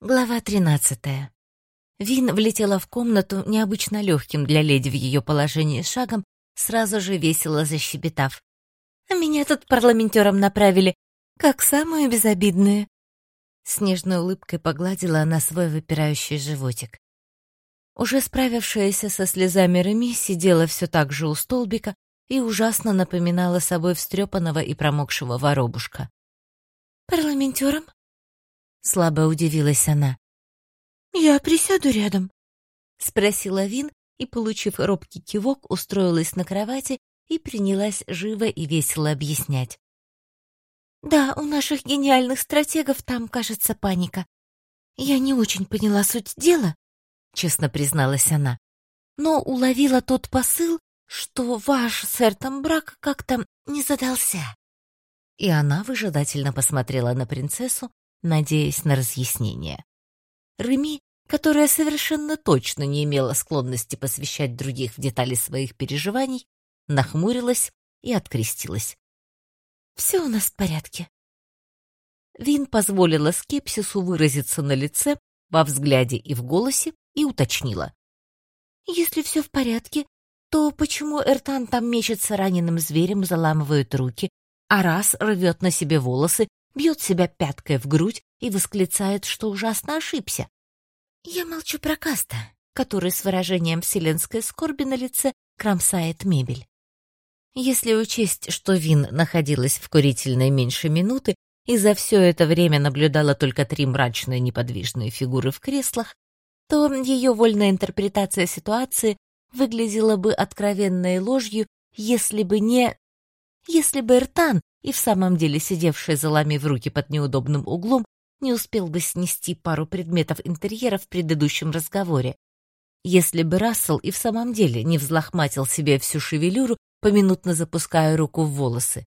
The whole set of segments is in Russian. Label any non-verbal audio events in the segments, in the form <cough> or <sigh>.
Глава тринадцатая. Вин влетела в комнату необычно легким для леди в ее положении шагом, сразу же весело защебетав. «А меня тут парламентером направили, как самую безобидную». С нежной улыбкой погладила она свой выпирающий животик. Уже справившаяся со слезами Реми сидела все так же у столбика и ужасно напоминала собой встрепанного и промокшего воробушка. «Парламентером?» Слабо удивилась она. «Я присяду рядом», — спросила Вин и, получив робкий кивок, устроилась на кровати и принялась живо и весело объяснять. «Да, у наших гениальных стратегов там, кажется, паника. Я не очень поняла суть дела», — честно призналась она, «но уловила тот посыл, что ваш с Эртом брак как-то не задался». И она выжидательно посмотрела на принцессу, надеясь на разъяснение. Реми, которая совершенно точно не имела склонности посвящать других в детали своих переживаний, нахмурилась и открестилась. «Все у нас в порядке». Вин позволила скепсису выразиться на лице, во взгляде и в голосе и уточнила. «Если все в порядке, то почему Эртан там мечется раненым зверем, заламывает руки, а раз рвет на себе волосы бьет себя пяткой в грудь и восклицает, что ужасно ошибся. Я молчу про Каста, который с выражением вселенской скорби на лице кромсает мебель. Если учесть, что Вин находилась в курительной меньше минуты и за все это время наблюдала только три мрачные неподвижные фигуры в креслах, то ее вольная интерпретация ситуации выглядела бы откровенной ложью, если бы не... Если бы Эртан и в самом деле сидевший заломив руки под неудобным углом, не успел бы снести пару предметов интерьера в предыдущем разговоре. Если бы Рассел и в самом деле не взлохматил себе всю шевелюру, поминутно запуская руку в волосы.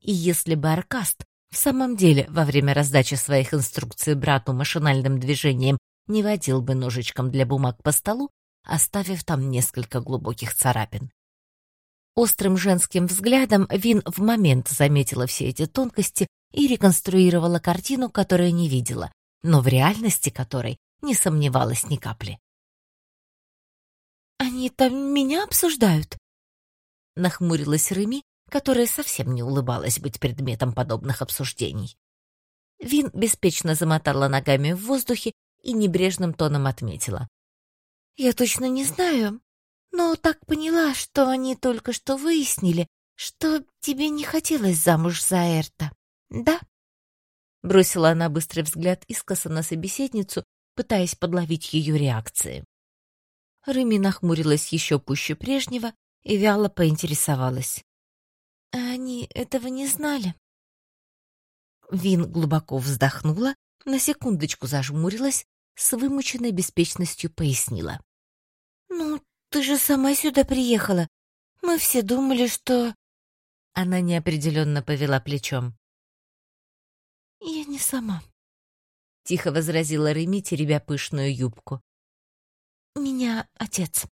И если бы Аркаст в самом деле во время раздачи своих инструкций брату машинальным движением не водил бы ножичком для бумаг по столу, оставив там несколько глубоких царапин. Острым женским взглядом Вин в момент заметила все эти тонкости и реконструировала картину, которую не видела, но в реальности которой не сомневалась ни капли. «Они там меня обсуждают?» Нахмурилась Реми, которая совсем не улыбалась быть предметом подобных обсуждений. Вин беспечно замотала ногами в воздухе и небрежным тоном отметила. «Я точно не знаю, но так поняла, что они только что выяснили, что тебе не хотелось замуж за Эрта, да?» Бросила она быстрый взгляд искоса на собеседницу, пытаясь подловить ее реакции. Рыми нахмурилась еще пуще прежнего и вяло поинтересовалась. «А они этого не знали?» Вин глубоко вздохнула, на секундочку зажмурилась, с вымученной беспечностью пояснила. «Ну, ты же сама сюда приехала. Мы все думали, что...» Она неопределенно повела плечом. «Я не сама», — тихо возразила Реми, теребя пышную юбку. «Меня отец».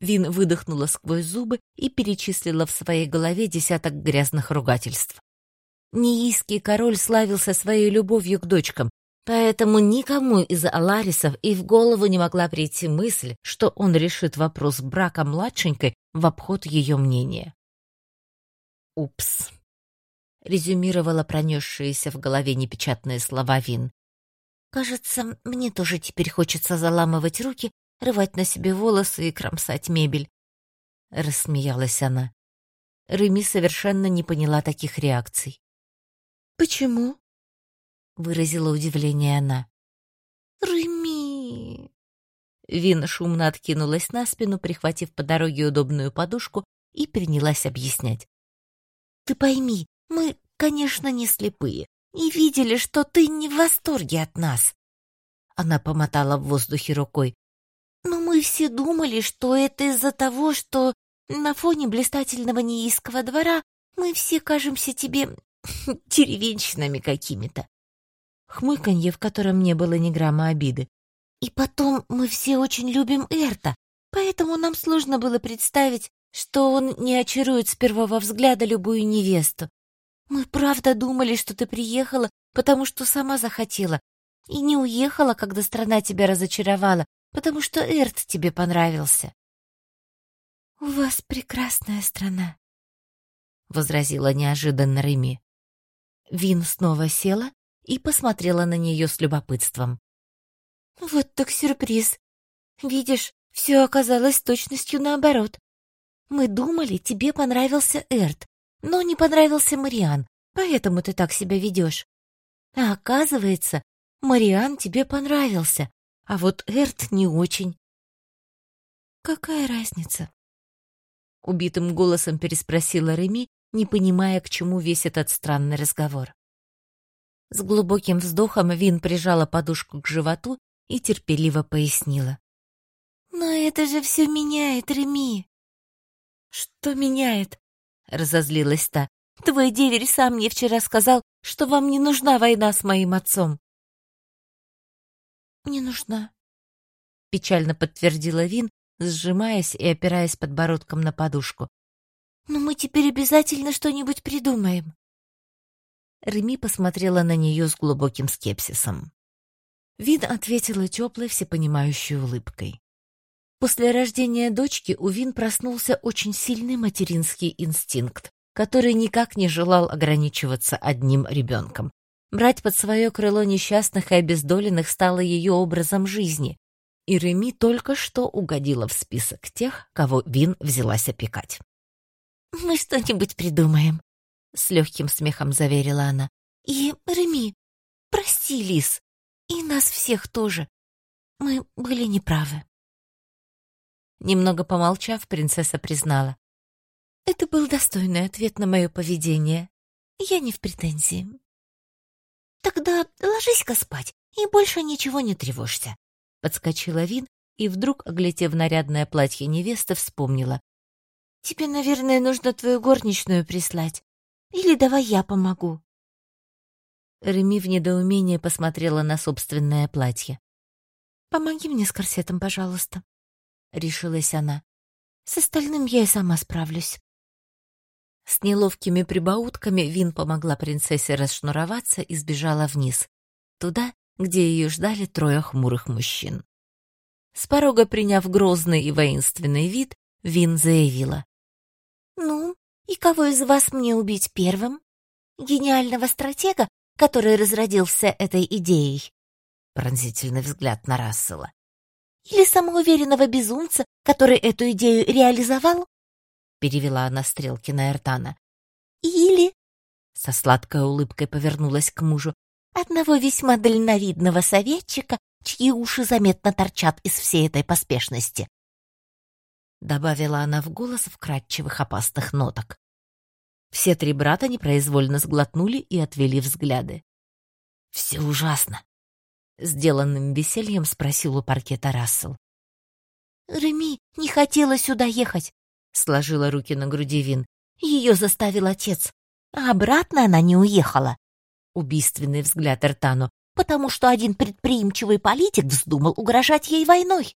Вин выдохнула сквозь зубы и перечислила в своей голове десяток грязных ругательств. Неийский король славился своей любовью к дочкам, Поэтому никому из Аларисов и в голову не могла прийти мысль, что он решит вопрос брака младшенькой в обход ее мнения. «Упс», — резюмировала пронесшиеся в голове непечатные слова Вин. «Кажется, мне тоже теперь хочется заламывать руки, рвать на себе волосы и кромсать мебель», — рассмеялась она. Реми совершенно не поняла таких реакций. «Почему?» — выразила удивление она. «Реми!» Вин шумно откинулась на спину, прихватив по дороге удобную подушку, и принялась объяснять. «Ты пойми, мы, конечно, не слепые, и видели, что ты не в восторге от нас». Она помотала в воздухе рукой. «Но мы все думали, что это из-за того, что на фоне блистательного неиского двора мы все кажемся тебе <laughs> деревенщинами какими-то хмыканье, в котором не было ни грамма обиды. «И потом мы все очень любим Эрта, поэтому нам сложно было представить, что он не очарует с первого взгляда любую невесту. Мы правда думали, что ты приехала, потому что сама захотела, И не уехала, когда страна тебя разочаровала, потому что Эрт тебе понравился. «У вас прекрасная страна», — возразила неожиданно Реми. Вин снова села и посмотрела на нее с любопытством. «Вот так сюрприз. Видишь, все оказалось точностью наоборот. Мы думали, тебе понравился Эрт, но не понравился Мариан, поэтому ты так себя ведешь. А оказывается, Мариан тебе понравился, а вот Эрт не очень. Какая разница? Убитым голосом переспросила Реми, не понимая, к чему весь этот странный разговор. С глубоким вздохом Вин прижала подушку к животу и терпеливо пояснила. «Но это же все меняет, Реми!» «Что меняет?» — разозлилась та. «Твой деверь сам мне вчера сказал, что вам не нужна война с моим отцом». «Не нужна», — печально подтвердила Вин, сжимаясь и опираясь подбородком на подушку. «Но мы теперь обязательно что-нибудь придумаем». Реми посмотрела на нее с глубоким скепсисом. Вин ответила теплой, всепонимающей улыбкой. После рождения дочки у Вин проснулся очень сильный материнский инстинкт, который никак не желал ограничиваться одним ребенком. Брать под свое крыло несчастных и обездоленных стало ее образом жизни, и Реми только что угодила в список тех, кого Вин взялась опекать. «Мы что-нибудь придумаем», — с легким смехом заверила она. «И, Реми, прости, Лис, и нас всех тоже. Мы были неправы». Немного помолчав, принцесса признала. Это был достойный ответ на мое поведение. Я не в претензии. Тогда ложись-ка спать и больше ничего не тревожься. Подскочила Вин и вдруг, оглядев нарядное платье невесты, вспомнила. Тебе, наверное, нужно твою горничную прислать. Или давай я помогу. Реми в недоумении посмотрела на собственное платье. «Помоги мне с корсетом, пожалуйста», решилась она. С остальным я и сама справлюсь. С неловкими прибаутками Вин помогла принцессе расшнуроваться и сбежала вниз, туда, где ее ждали трое хмурых мужчин. С порога приняв грозный и воинственный вид, Вин заявила. «Ну, и кого из вас мне убить первым? Гениального стратега, который разродился этой идеей?» Пронзительный взгляд на Рассела. Или самоуверенного безумца, который эту идею реализовал? Перевела она стрелки на Эртана. Или, со сладкой улыбкой повернулась к мужу, одного весьма дальновидного советчика, чьи уши заметно торчат из всей этой поспешности. Добавила она в голос вкрадчивых опасных ноток. Все три брата непроизвольно сглотнули и отвели взгляды. «Все ужасно», Сделанным весельем спросил у паркета Рассел. «Реми не хотела сюда ехать», — сложила руки на груди Вин. «Ее заставил отец. А обратно она не уехала». Убийственный взгляд Эртану, потому что один предприимчивый политик вздумал угрожать ей войной.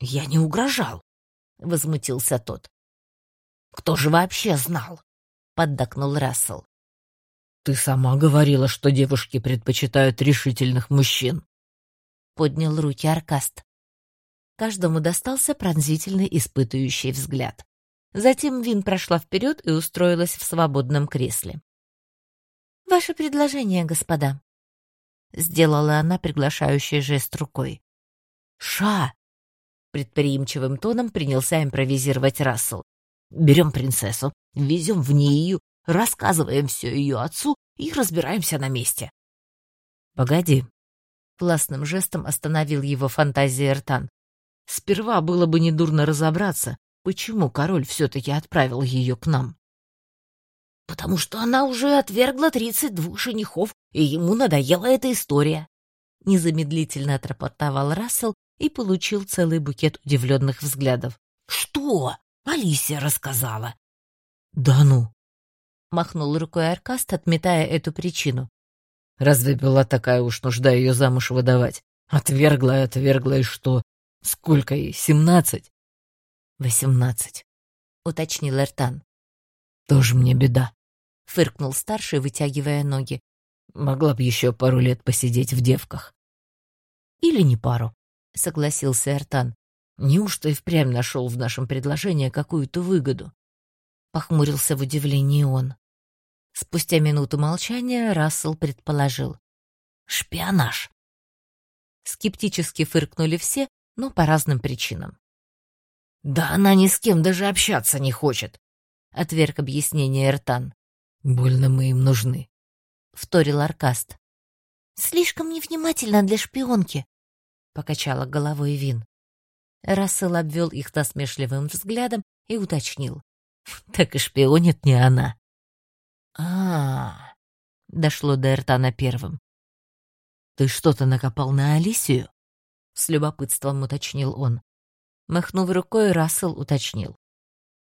«Я не угрожал», — возмутился тот. «Кто же вообще знал?» — поддакнул Рассел. «Ты сама говорила, что девушки предпочитают решительных мужчин», — поднял руки Аркаст. Каждому достался пронзительный испытывающий взгляд. Затем Вин прошла вперед и устроилась в свободном кресле. «Ваше предложение, господа», — сделала она приглашающий жест рукой. «Ша!» — предприимчивым тоном принялся импровизировать Рассел. «Берем принцессу, везем в Нию, рассказываем все ее отцу и разбираемся на месте. Погоди. Властным жестом остановил его фантазия Эртан. Сперва было бы недурно разобраться, почему король все-таки отправил ее к нам. Потому что она уже отвергла тридцать двух женихов, и ему надоела эта история. Незамедлительно отрапортовал Рассел и получил целый букет удивленных взглядов. «Что? Алисия рассказала». «Да ну!» Махнул рукой Аркаст, отметая эту причину. Разве была такая уж нужда ее замуж выдавать? Отвергла и отвергла, и что? Сколько ей? Семнадцать? Восемнадцать, уточнил Эртан. Тоже мне беда, фыркнул старший, вытягивая ноги. Могла бы еще пару лет посидеть в девках. Или не пару, согласился Эртан. Неужто и впрямь нашел в нашем предложении какую-то выгоду? Похмурился в удивлении он. Спустя минуту молчания Рассел предположил. «Шпионаж!» Скептически фыркнули все, но по разным причинам. «Да она ни с кем даже общаться не хочет», — отверг объяснение Эртан. «Больно мы им нужны», — вторил Аркаст. «Слишком невнимательно для шпионки», — покачала головой Вин. Рассел обвел их насмешливым взглядом и уточнил. <laughs> «Так и шпионит не она» а, дошло до Эртана первым. «Ты что-то накопал на Алисию?» — с любопытством уточнил он. Махнув рукой, Рассел уточнил.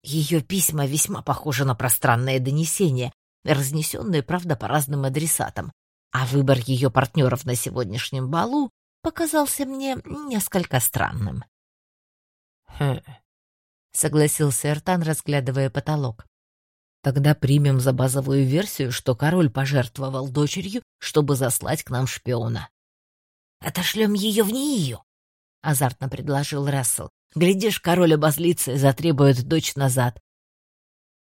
Ее письма весьма похожи на пространное донесение, разнесенные, правда, по разным адресатам, а выбор ее партнеров на сегодняшнем балу показался мне несколько странным. «Хм», — согласился Эртан, разглядывая потолок. Тогда примем за базовую версию, что король пожертвовал дочерью, чтобы заслать к нам шпиона. «Отошлем ее в нее», — азартно предложил Рассел. «Глядишь, король обозлится и затребует дочь назад».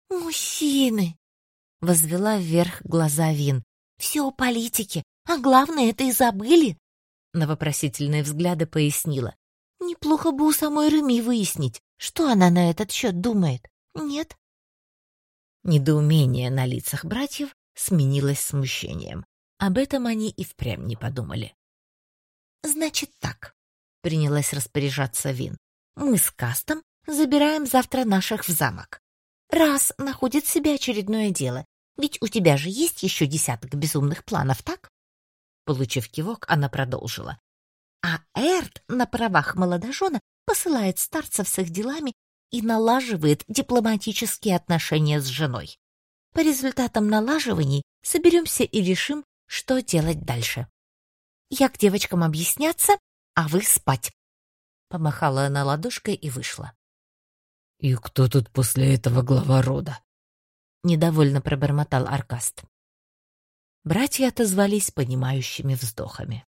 «Мужчины!» — возвела вверх глаза Вин. «Все о политике, а главное, это и забыли!» На вопросительные взгляды пояснила. «Неплохо бы у самой Реми выяснить, что она на этот счет думает. Нет?» Недоумение на лицах братьев сменилось смущением. Об этом они и впрямь не подумали. «Значит так», — принялась распоряжаться Вин. «Мы с Кастом забираем завтра наших в замок. Раз находит себе очередное дело, ведь у тебя же есть еще десяток безумных планов, так?» Получив кивок, она продолжила. А Эрт на правах молодожена посылает старцев с их делами и налаживает дипломатические отношения с женой. По результатам налаживаний соберемся и решим, что делать дальше. Я к девочкам объясняться, а вы спать. Помахала она ладошкой и вышла. «И кто тут после этого глава рода?» Недовольно пробормотал Аркаст. Братья отозвались понимающими вздохами.